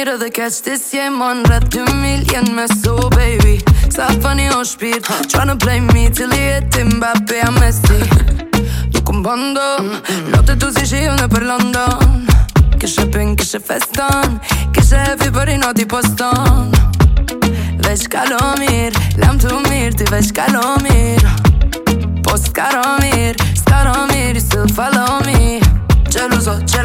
mirë dhe keq ti si e mon Rreth dy mil jen me so baby. Sa fani o shpirt. Në play me Cili e ti Mbappe a Messi Tu kum bondo Note tu si shiju në për London. Kishe pin, kishe feston. Kishe heavy për i noti poston. Veç kalo Lam të mirë Ti veç kalo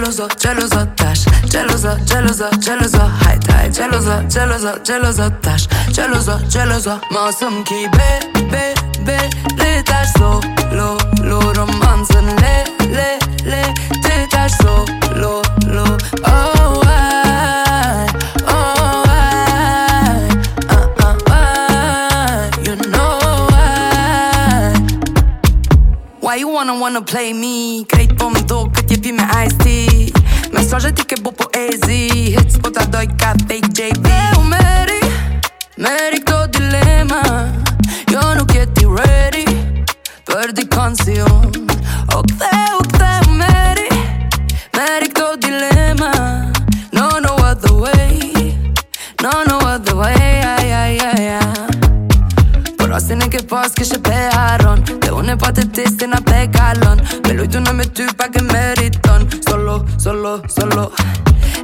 celozo, celozo taş Celozo, celozo, celozo Hayt hay celozo, celozo, celozo taş Celozo, celozo Masum ki be, be, be Re ters lo, lo, lo roman you wanna wanna play me? Krejt po më do këtë jepi me ice tea. Mesazhe ti ke bo poezi Hits po ta doj ka fake JB E u meri, meri këto dilema. Jo nuk jeti ready Për dikon si unë O këthe, u këthe u meri Meri këto dilema. No, no other way. No, no other way. Ay, ay, ay, ay. Por rastin e ke pas kishe pe haron Dhe unë e patë të tistin de galón. Melo y tú no me tu pa' que me ritón. Solo, solo, solo.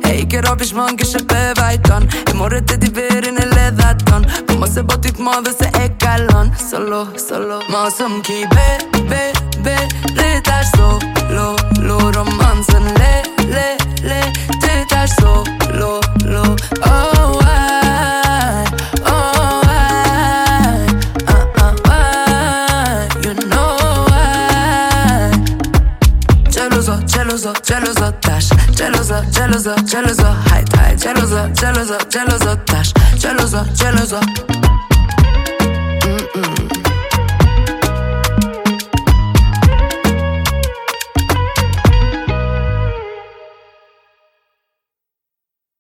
Ej, kjør mange kjøper veitan. I morgen til de blir inne ledatan. På masse botik må vi se ekalon. Solo, solo. Mas som ki be, be, be. Det er solo, lo, romansen. Geloso, geloso tash Geloso, geloso, geloso Hajt, hajt, geloso, geloso, geloso tash Geloso, geloso